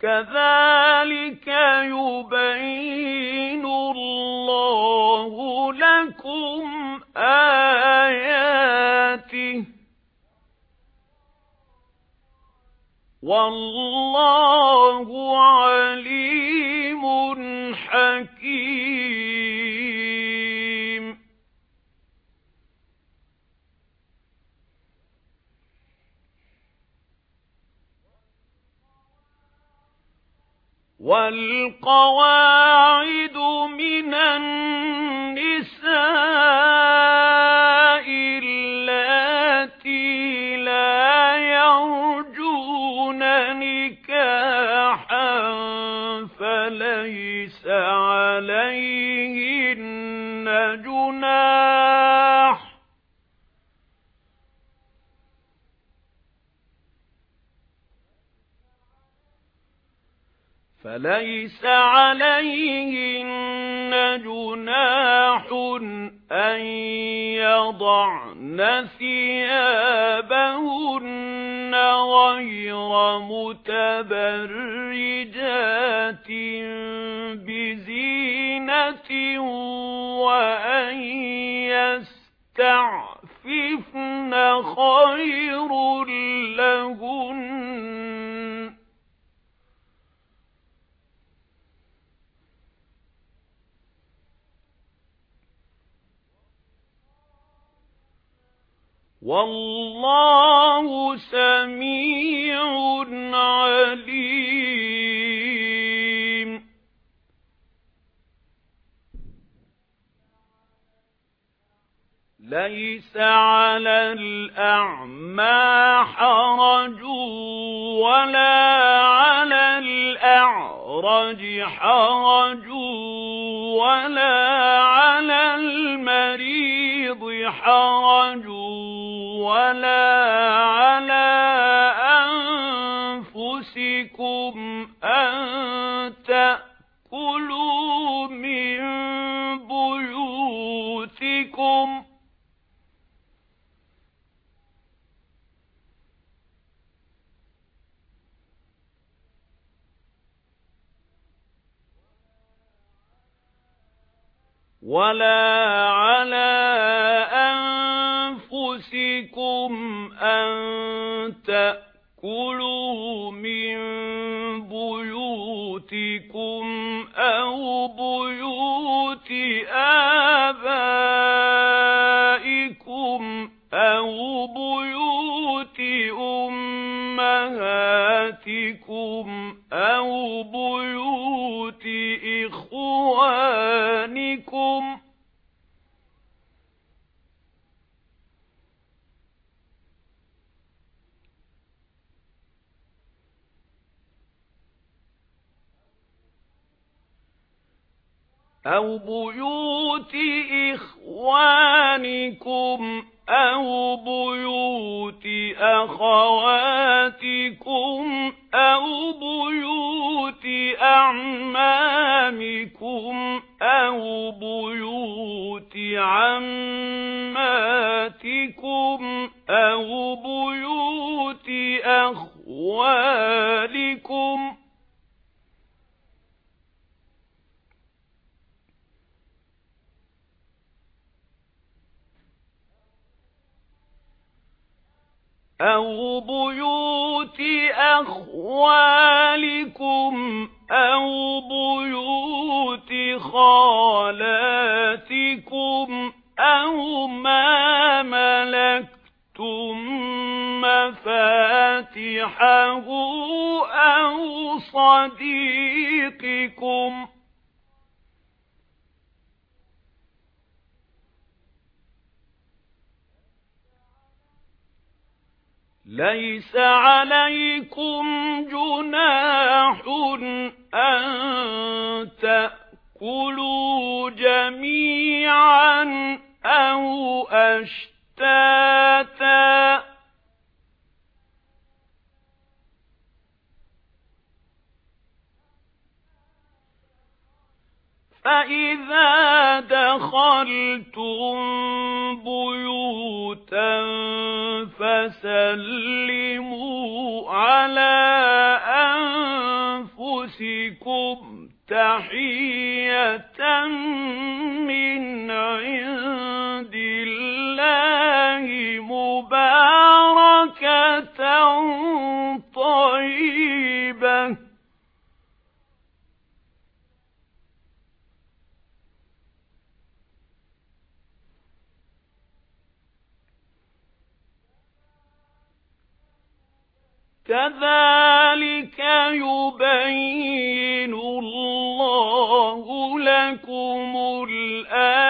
كَذَلِكَ يُبَيِّنُ اللَّهُ لَكُمْ آيَاتِهِ. وَاللَّهُ عَلِيمٌ حَكِيمٌ. وَالْقَوَاعِدُ مِنَ النِّسَاءِ فَلَيْسَ عَلَيْهِنَّ جُنَاحٌ أَن يَضَعْنَ ثِيَابَهُنَّ غَيْرَ مُتَبَرِّجَاتٍ بِزِينَةٍ وَاللَّهُ سَمِيعٌ عَلِيمٌ. لَيْسَ عَلَى الْأَعْمَى حَرَجٌ وَلَا عَلَى الْأَعْرَجِ حَرَجٌ وَلَا عَلَى الْمَرِيضِ حَرَجٌ. وَلَا عَلَى أَنفُسِكُمْ أَن تَأْكُلُوا مِن بُيُوتِكُمْ. وَلَا عَلَى أَنفُسِكُمْ أَن تَأْكُلُوا مِن بُيُوتِكُمْ أَوْ بُيُوتِ آبَائِكُمْ أَوْ بُيُوتِ إِخْوَانِكُمْ أَوْ بُيُوتِ أَخَوَاتِكُمْ أَوْ بُيُوتِ أَعْمَامِكُمْ أَوْ بُيُوتِ عَمَّاتِكُمْ أَوْ بُيُوتِ أَخْوَالِكُمْ أَوْ بُيُوتِ أَخْوَالِكُمْ أَوْ بُيُوتِ خَالَاتِكُمْ أَوْ مَا مَلَكْتُمْ مَفَاتِحَهُ أَوْ صَدِيقِكُمْ لَيْسَ عَلَيْكُمْ جُنَاحٌ أَن تَأْكُلُوا كُلُوا جَمِيعًا فَإِذَا دَخَلْتُم بُيُوتًا فَسَلِّمُوا عَلَى أَنفُسِكُمْ تَحِيَّةً مِنْ عِندِ كَذَلِكَ يُبَيِّنُ اللَّهُ لَكُمُ الْآيَاتِ